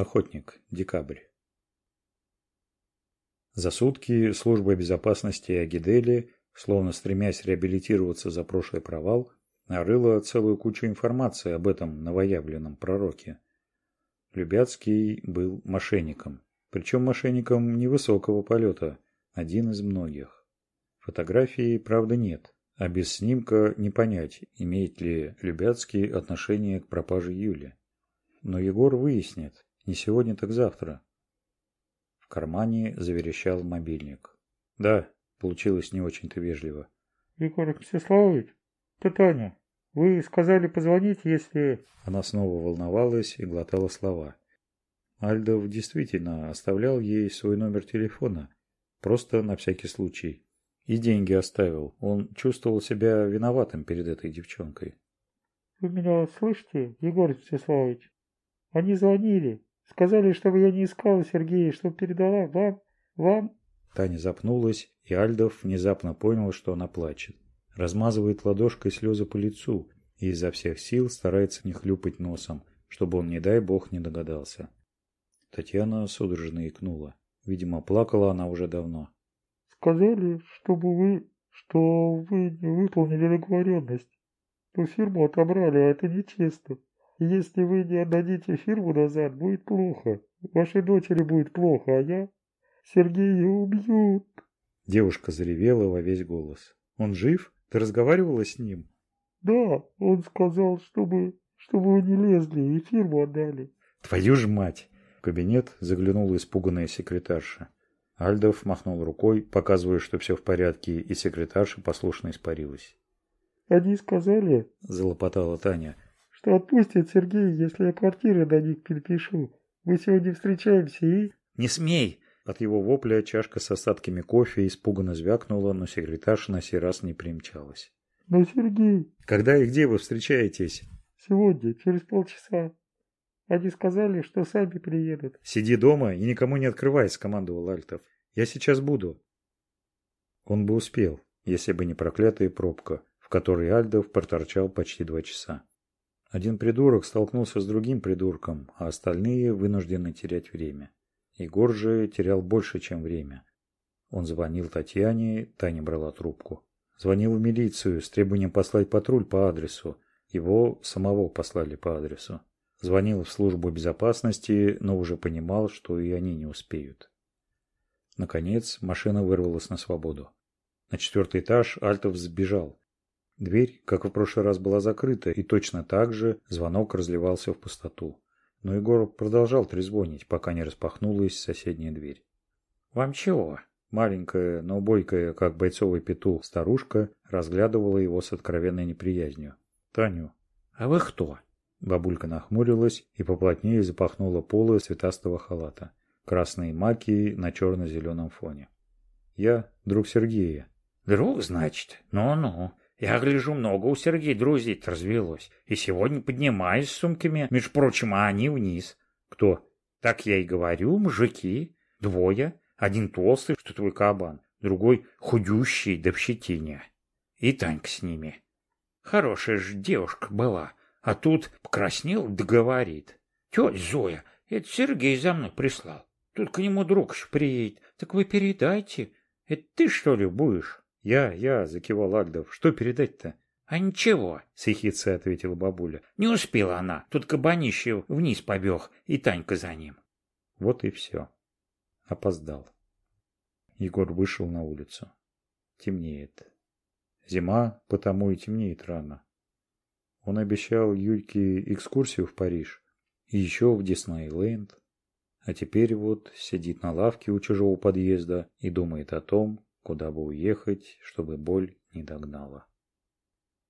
охотник декабрь за сутки служба безопасности агидели словно стремясь реабилитироваться за прошлый провал нарыла целую кучу информации об этом новоявленном пророке любяцкий был мошенником причем мошенником невысокого полета один из многих фотографии правда нет а без снимка не понять, имеет ли Любяцкий отношение к пропаже Юли. Но Егор выяснит, не сегодня, так завтра. В кармане заверещал мобильник. Да, получилось не очень-то вежливо. Егор Всеславович, это Таня. Вы сказали позвонить, если... Она снова волновалась и глотала слова. Альдов действительно оставлял ей свой номер телефона. Просто на всякий случай. И деньги оставил. Он чувствовал себя виноватым перед этой девчонкой. Вы меня слышите, Егор Всеславович? Они звонили. Сказали, чтобы я не искала Сергея, чтобы передала вам, вам...» Таня запнулась, и Альдов внезапно понял, что она плачет. Размазывает ладошкой слезы по лицу и изо всех сил старается не хлюпать носом, чтобы он, не дай бог, не догадался. Татьяна судорожно икнула. Видимо, плакала она уже давно. «Сказали, чтобы вы... что вы не выполнили договоренность. Ту фирму отобрали, а это нечестно если вы не отдадите фирму назад, будет плохо. Вашей дочери будет плохо, а я... Сергея убьют!» Девушка заревела во весь голос. «Он жив? Ты разговаривала с ним?» «Да, он сказал, чтобы, чтобы вы не лезли и фирму отдали». «Твою ж мать!» В кабинет заглянула испуганная секретарша. Альдов махнул рукой, показывая, что все в порядке, и секретарша послушно испарилась. «Они сказали...» – залопотала Таня – что отпустит Сергей, если я квартиры до них перепишу. Мы сегодня встречаемся и...» «Не смей!» От его вопля чашка с остатками кофе испуганно звякнула, но секретарша на сей раз не примчалась. «Но, Сергей...» «Когда и где вы встречаетесь?» «Сегодня, через полчаса. Они сказали, что сами приедут». «Сиди дома и никому не открывай», — скомандовал Альтов. «Я сейчас буду». Он бы успел, если бы не проклятая пробка, в которой Альдов проторчал почти два часа. Один придурок столкнулся с другим придурком, а остальные вынуждены терять время. Егор же терял больше, чем время. Он звонил Татьяне, та не брала трубку. Звонил в милицию с требованием послать патруль по адресу. Его самого послали по адресу. Звонил в службу безопасности, но уже понимал, что и они не успеют. Наконец, машина вырвалась на свободу. На четвертый этаж Альтов сбежал. Дверь, как в прошлый раз, была закрыта, и точно так же звонок разливался в пустоту. Но Егор продолжал трезвонить, пока не распахнулась соседняя дверь. «Вам чего?» Маленькая, но бойкая, как бойцовый петух, старушка разглядывала его с откровенной неприязнью. «Таню». «А вы кто?» Бабулька нахмурилась и поплотнее запахнула полы цветастого халата. Красные маки на черно-зеленом фоне. «Я друг Сергея». «Друг, значит? Ну-ну. Я гляжу, много у Сергея друзей развелось, и сегодня поднимаюсь с сумками, между прочим, а они вниз. Кто? Так я и говорю, мужики. Двое. Один толстый, что твой кабан, другой худющий до да пщетиня. И Танька с ними. Хорошая же девушка была, а тут покраснел да говорит. Тетя Зоя, это Сергей за мной прислал. Тут к нему друг еще приедет. Так вы передайте. Это ты, что ли, будешь? Я, я, закивал Лагдов. Что передать-то? А ничего, сихица ответила бабуля. Не успела она. Тут кабанище вниз побег, и Танька за ним. Вот и все. Опоздал. Егор вышел на улицу. Темнеет. Зима, потому и темнеет рано. Он обещал Юльке экскурсию в Париж и еще в Диснейленд. А теперь вот сидит на лавке у чужого подъезда и думает о том, куда бы уехать чтобы боль не догнала